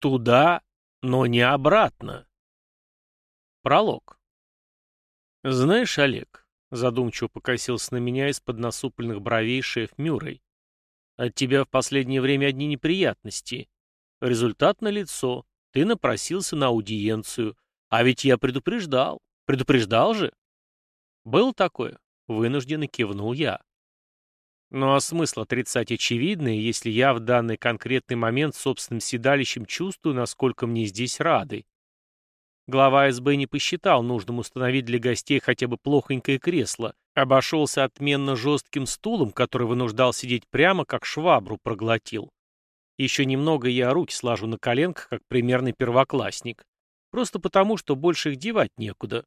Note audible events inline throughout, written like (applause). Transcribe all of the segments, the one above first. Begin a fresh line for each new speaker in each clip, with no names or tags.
Туда, но не обратно. Пролог. Знаешь, Олег, задумчиво покосился на меня из-под насупленных бровей шеф Мюррей. От тебя в последнее время одни неприятности. Результат налицо. Ты напросился на аудиенцию. А ведь я предупреждал. Предупреждал же? Было такое. Вынужденно кивнул я. Ну а смысл отрицать очевидное, если я в данный конкретный момент собственным седалищем чувствую, насколько мне здесь рады? Глава СБ не посчитал нужным установить для гостей хотя бы плохонькое кресло, обошелся отменно жестким стулом, который вынуждал сидеть прямо, как швабру проглотил. Еще немного я руки слажу на коленках, как примерный первоклассник. Просто потому, что больше их девать некуда.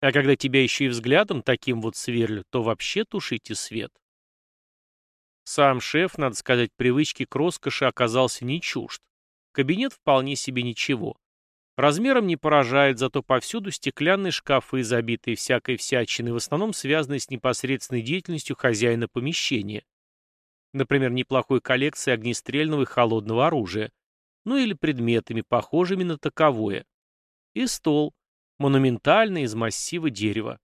А когда тебя еще и взглядом таким вот сверлят, то вообще тушите свет. Сам шеф, надо сказать, привычки к роскоши оказался не чужд. Кабинет вполне себе ничего. Размером не поражает, зато повсюду стеклянные шкафы, забитые всякой всячиной, в основном связанные с непосредственной деятельностью хозяина помещения. Например, неплохой коллекцией огнестрельного и холодного оружия. Ну или предметами, похожими на таковое. И стол. Монументальный, из массива дерева.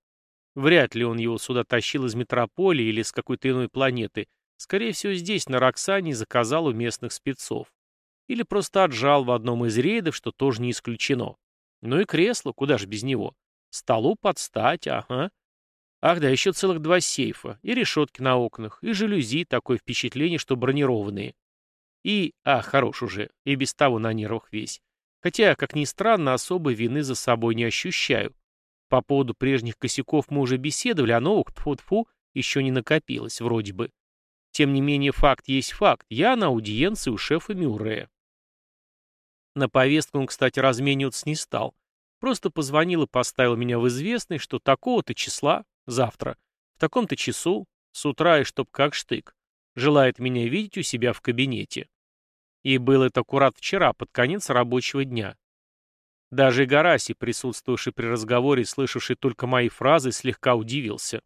Вряд ли он его сюда тащил из метрополии или с какой-то иной планеты, Скорее всего, здесь, на Роксане, заказал у местных спецов. Или просто отжал в одном из рейдов, что тоже не исключено. Ну и кресло, куда же без него. Столу подстать, ага. Ах да, еще целых два сейфа, и решетки на окнах, и жалюзи, такое впечатление, что бронированные. И, а, хорош уже, и без того на нервах весь. Хотя, как ни странно, особой вины за собой не ощущаю. По поводу прежних косяков мы уже беседовали, а новых, тьфу-тьфу, еще не накопилось, вроде бы. Тем не менее, факт есть факт. Я на аудиенции у шефа Мюррея. На повестку он, кстати, размениваться не стал. Просто позвонил и поставил меня в известность, что такого-то числа, завтра, в таком-то часу, с утра и чтоб как штык, желает меня видеть у себя в кабинете. И был это аккурат вчера, под конец рабочего дня. Даже Гараси, присутствовавший при разговоре и слышавший только мои фразы, слегка удивился.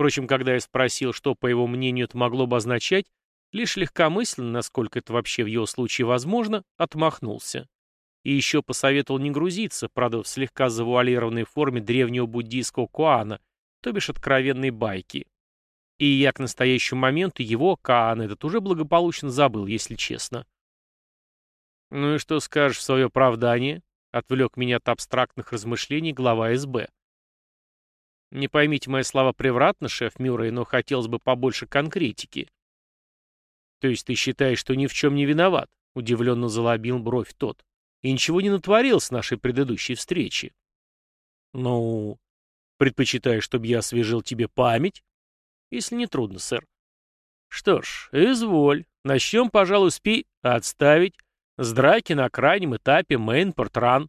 Впрочем, когда я спросил, что, по его мнению, это могло бы означать, лишь легкомысленно, насколько это вообще в его случае возможно, отмахнулся. И еще посоветовал не грузиться, правда, в слегка завуалированной форме древнего буддийского куана, то бишь откровенной байки. И я к настоящему моменту его, Каан, этот уже благополучно забыл, если честно. «Ну и что скажешь в свое оправдание?» — отвлек меня от абстрактных размышлений глава СБ. Не поймите мои слова превратно, шеф Мюррей, но хотелось бы побольше конкретики. То есть ты считаешь, что ни в чем не виноват? Удивленно залобил бровь тот. И ничего не натворил с нашей предыдущей встречи. Ну, предпочитаешь, чтобы я освежил тебе память? Если не трудно, сэр. Что ж, изволь. Начнем, пожалуй, спи отставить. С драки на крайнем этапе мейн-портран.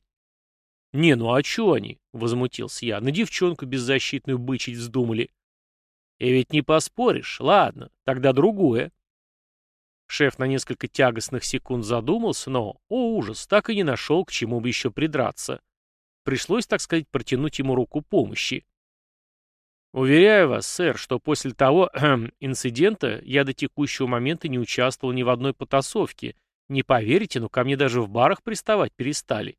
«Не, ну а чё они?» — возмутился я. «На девчонку беззащитную бычить вздумали». «И ведь не поспоришь. Ладно, тогда другое». Шеф на несколько тягостных секунд задумался, но, о ужас, так и не нашел, к чему бы еще придраться. Пришлось, так сказать, протянуть ему руку помощи. Уверяю вас, сэр, что после того (clears throat) инцидента я до текущего момента не участвовал ни в одной потасовке. Не поверите, но ко мне даже в барах приставать перестали.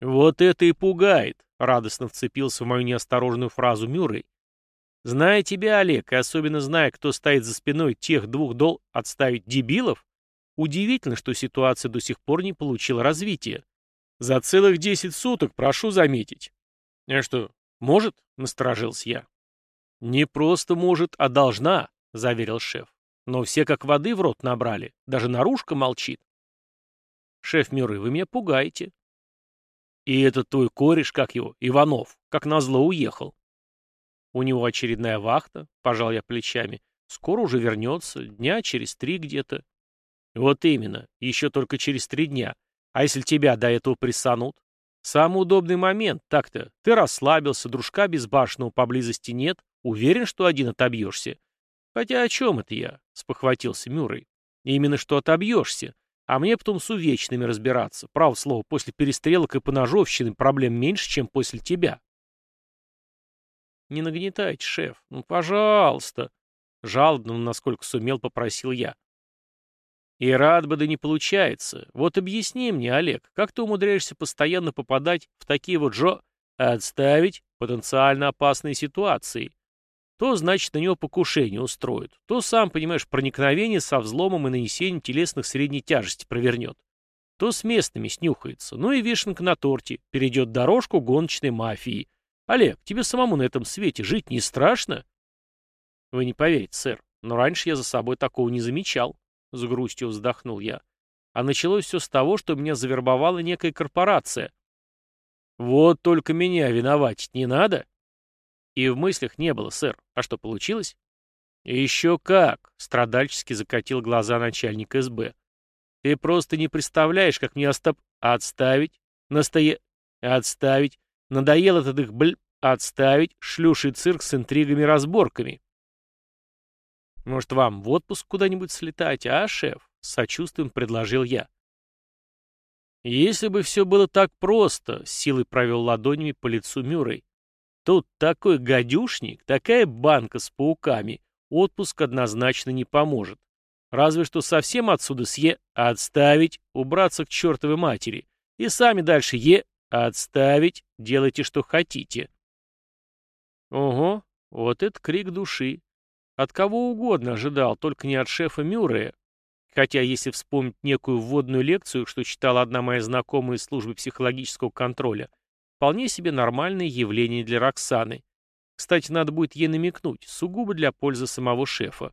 «Вот это и пугает», — радостно вцепился в мою неосторожную фразу Мюррей. «Зная тебя, Олег, и особенно зная, кто стоит за спиной тех двух дол отставить дебилов, удивительно, что ситуация до сих пор не получила развития. За целых десять суток, прошу заметить». «А что, может?» — насторожился я. «Не просто может, а должна», — заверил шеф. «Но все как воды в рот набрали, даже наружка молчит». «Шеф Мюррей, вы меня пугаете», и этот твой кореш, как его, Иванов, как назло уехал. У него очередная вахта, пожал я плечами. Скоро уже вернется, дня через три где-то. Вот именно, еще только через три дня. А если тебя до этого присанут? Самый удобный момент, так-то. Ты расслабился, дружка безбашенного поблизости нет, уверен, что один отобьешься. Хотя о чем это я? Спохватился Мюррей. Именно что отобьешься. А мне потом с увечными разбираться. Право слово, после перестрелок и поножовщины проблем меньше, чем после тебя. Не нагнетайте, шеф. Ну, пожалуйста. Жалобно, насколько сумел, попросил я. И рад бы, да не получается. Вот объясни мне, Олег, как ты умудряешься постоянно попадать в такие вот жо... Отставить потенциально опасные ситуации. То, значит, на него покушение устроят, то, сам понимаешь, проникновение со взломом и нанесением телесных средней тяжести провернет. То с местными снюхается, ну и вишенка на торте, перейдет дорожку гоночной мафии. Олег, тебе самому на этом свете жить не страшно? Вы не поверите, сэр, но раньше я за собой такого не замечал. С грустью вздохнул я. А началось все с того, что меня завербовала некая корпорация. Вот только меня виноватить не надо. И в мыслях не было, сэр. А что, получилось? Еще как, страдальчески закатил глаза начальник СБ. Ты просто не представляешь, как мне остап... Отставить. Настоя... Отставить. Надоел этот их бл... Отставить. Шлюший цирк с интригами-разборками. Может, вам в отпуск куда-нибудь слетать, а, шеф? С сочувствием предложил я. Если бы все было так просто, силой провел ладонями по лицу Мюррей. Тут такой гадюшник, такая банка с пауками. Отпуск однозначно не поможет. Разве что совсем отсюда съе... Отставить, убраться к чертовой матери. И сами дальше е... Отставить, делайте, что хотите. Ого, вот это крик души. От кого угодно ожидал, только не от шефа Мюррея. Хотя, если вспомнить некую вводную лекцию, что читала одна моя знакомая из службы психологического контроля, вполне себе нормальное явление для Роксаны. Кстати, надо будет ей намекнуть, сугубо для пользы самого шефа.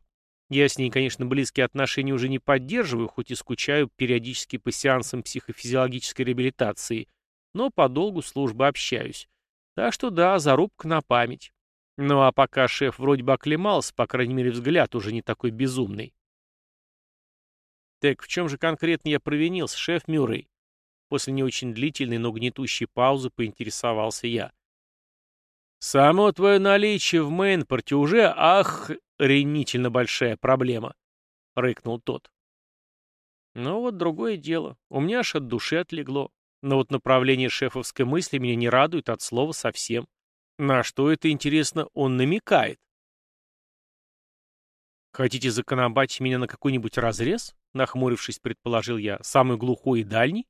Я с ней, конечно, близкие отношения уже не поддерживаю, хоть и скучаю периодически по сеансам психофизиологической реабилитации, но по долгу службы общаюсь. Так что да, зарубка на память. Ну а пока шеф вроде бы оклемался, по крайней мере взгляд уже не такой безумный. Так в чем же конкретно я провинился, шеф Мюррей? После не очень длительной, но гнетущей паузы поинтересовался я. Само твое наличие в Мейнпорте уже, ах, ренительно большая проблема, рыкнул тот. Ну вот другое дело. У меня аж от души отлегло. Но вот направление шефовской мысли меня не радует от слова совсем. На что это, интересно, он намекает? «Хотите законобатить меня на какой-нибудь разрез?» — нахмурившись, предположил я. «Самый глухой и дальний?»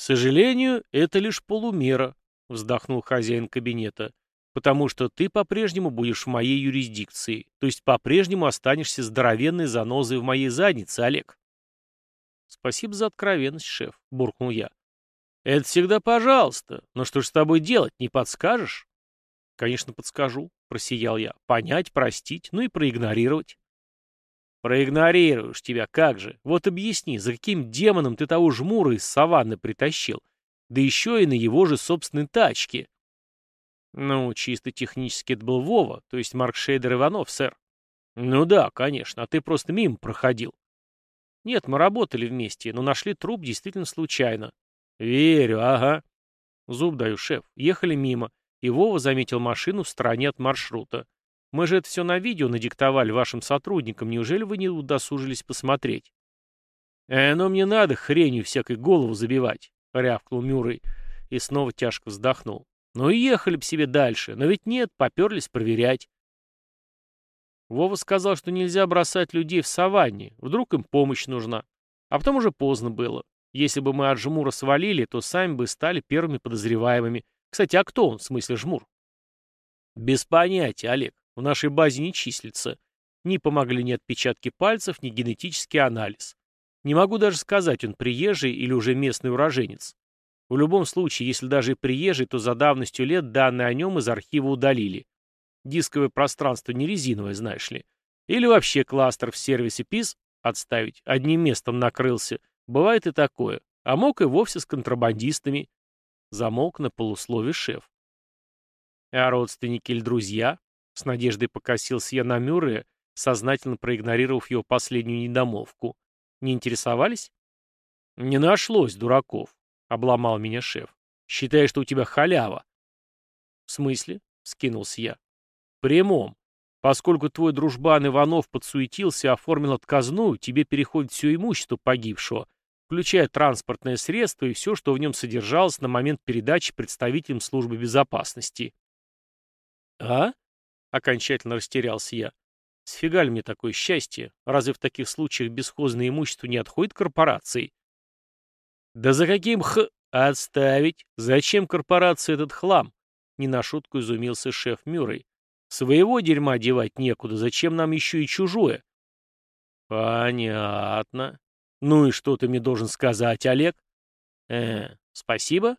«К сожалению, это лишь полумера», — вздохнул хозяин кабинета, «потому что ты по-прежнему будешь в моей юрисдикции, то есть по-прежнему останешься здоровенной занозой в моей заднице, Олег». «Спасибо за откровенность, шеф», — буркнул я. «Это всегда пожалуйста. Но что ж с тобой делать, не подскажешь?» «Конечно, подскажу», — просиял я. «Понять, простить, ну и проигнорировать». «Проигнорируешь тебя, как же? Вот объясни, за каким демоном ты того жмура из саванны притащил? Да еще и на его же собственной тачке». «Ну, чисто технически это был Вова, то есть Марк Шейдер Иванов, сэр». «Ну да, конечно, а ты просто мимо проходил». «Нет, мы работали вместе, но нашли труп действительно случайно. «Верю, ага». «Зуб даю, шеф. Ехали мимо, и Вова заметил машину в стороне от маршрута. Мы же это все на видео надиктовали вашим сотрудникам. Неужели вы не удосужились посмотреть?» «Э, но мне надо хренью всякой голову забивать», — рявкнул Мюррей и снова тяжко вздохнул. «Ну и ехали б себе дальше, но ведь нет, поперлись проверять». Вова сказал, что нельзя бросать людей в саванне, вдруг им помощь нужна. А потом уже поздно было. Если бы мы от Жмура свалили, то сами бы стали первыми подозреваемыми. Кстати, а кто он, в смысле Жмур? Без понятия, Олег. В нашей базе не числится. Не помогли ни отпечатки пальцев, ни генетический анализ. Не могу даже сказать, он приезжий или уже местный уроженец. В любом случае, если даже и приезжий, то за давностью лет данные о нем из архива удалили. Дисковое пространство не резиновое, знаешь ли. Или вообще кластер в сервисе PIS отставить, одним местом накрылся, Бывает и такое. А мог и вовсе с контрабандистами. Замолк на полуслове шеф. А родственники или друзья? С надеждой покосился я на Мюррея, сознательно проигнорировав его последнюю недомолвку. Не интересовались? Не нашлось дураков, обломал меня шеф. Считай, что у тебя халява. В смысле? Скинулся я. Прямом. Поскольку твой дружбан Иванов подсуетился и оформил отказную, тебе переходит все имущество погибшего, включая транспортное средство и все, что в нем содержалось на момент передачи представителям службы безопасности. «А?» — окончательно растерялся я. Сфига ли мне такое счастье? Разве в таких случаях бесхозное имущество не отходит корпорации? Да за каким х... Отставить? Зачем корпорации этот хлам? Не на шутку изумился шеф Мюррей. Своего дерьма девать некуда, зачем нам еще и чужое? Понятно. Ну и что ты мне должен сказать, Олег? Э, спасибо?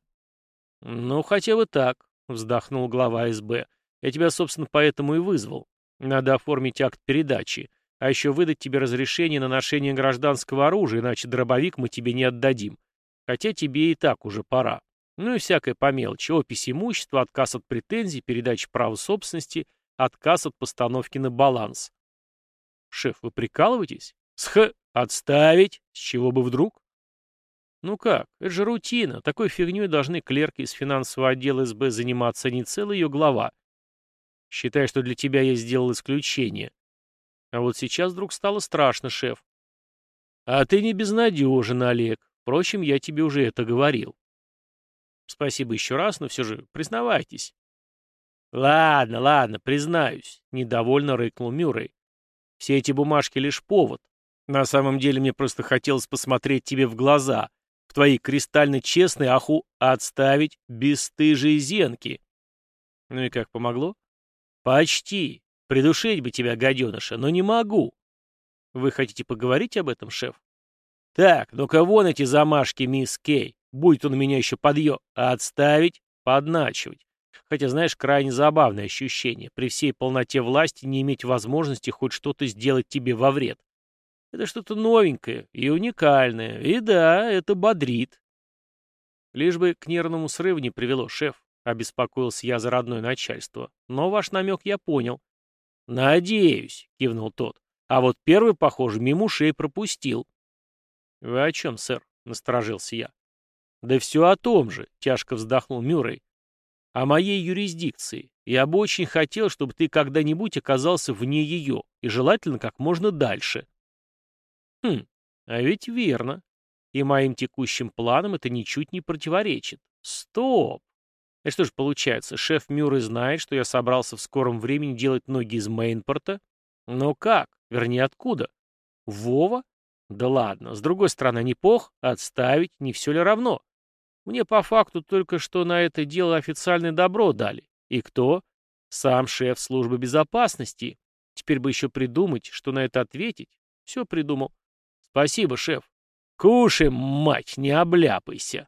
Ну, хотя бы так, вздохнул глава СБ. Я тебя, собственно, поэтому и вызвал. Надо оформить акт передачи, а еще выдать тебе разрешение на ношение гражданского оружия, иначе дробовик мы тебе не отдадим. Хотя тебе и так уже пора. Ну и всякое по мелочи. Опись имущества, отказ от претензий, передача права собственности, отказ от постановки на баланс. Шеф, вы прикалываетесь? Сх... Отставить? С чего бы вдруг? Ну как, это же рутина. Такой фигней должны клерки из финансового отдела СБ заниматься, а не целый ее глава. Считай, что для тебя я сделал исключение. А вот сейчас вдруг стало страшно, шеф. А ты не безнадежен, Олег. Впрочем, я тебе уже это говорил. Спасибо еще раз, но все же признавайтесь. Ладно, ладно, признаюсь, недовольно рыкнул Мюррей. Все эти бумажки лишь повод. На самом деле мне просто хотелось посмотреть тебе в глаза, в твои кристально честные аху отставить бесстыжие зенки. Ну и как помогло? «Почти. Придушить бы тебя, гаденыша, но не могу». «Вы хотите поговорить об этом, шеф?» «Так, ну-ка вон эти замашки, мисс Кей. Будет он меня еще подъё... Отставить, подначивать. Хотя, знаешь, крайне забавное ощущение. При всей полноте власти не иметь возможности хоть что-то сделать тебе во вред. Это что-то новенькое и уникальное. И да, это бодрит. Лишь бы к нервному срыву не привело, шеф. — обеспокоился я за родное начальство. «Но ваш намек я понял». «Надеюсь», — кивнул тот. «А вот первый, похоже, мимо ушей пропустил». «Вы о чем, сэр?» — насторожился я. «Да все о том же», — тяжко вздохнул Мюррей. «О моей юрисдикции. Я бы очень хотел, чтобы ты когда-нибудь оказался вне ее, и желательно как можно дальше». «Хм, а ведь верно. И моим текущим планам это ничуть не противоречит. Стоп! И что же получается, шеф Мюррей знает, что я собрался в скором времени делать ноги из Мейнпорта? Но как? Вернее, откуда? Вова? Да ладно, с другой стороны, не пох, отставить, не все ли равно? Мне по факту только что на это дело официальное добро дали. И кто? Сам шеф службы безопасности. Теперь бы еще придумать, что на это ответить. Все придумал. Спасибо, шеф. Кушай, мать, не обляпайся.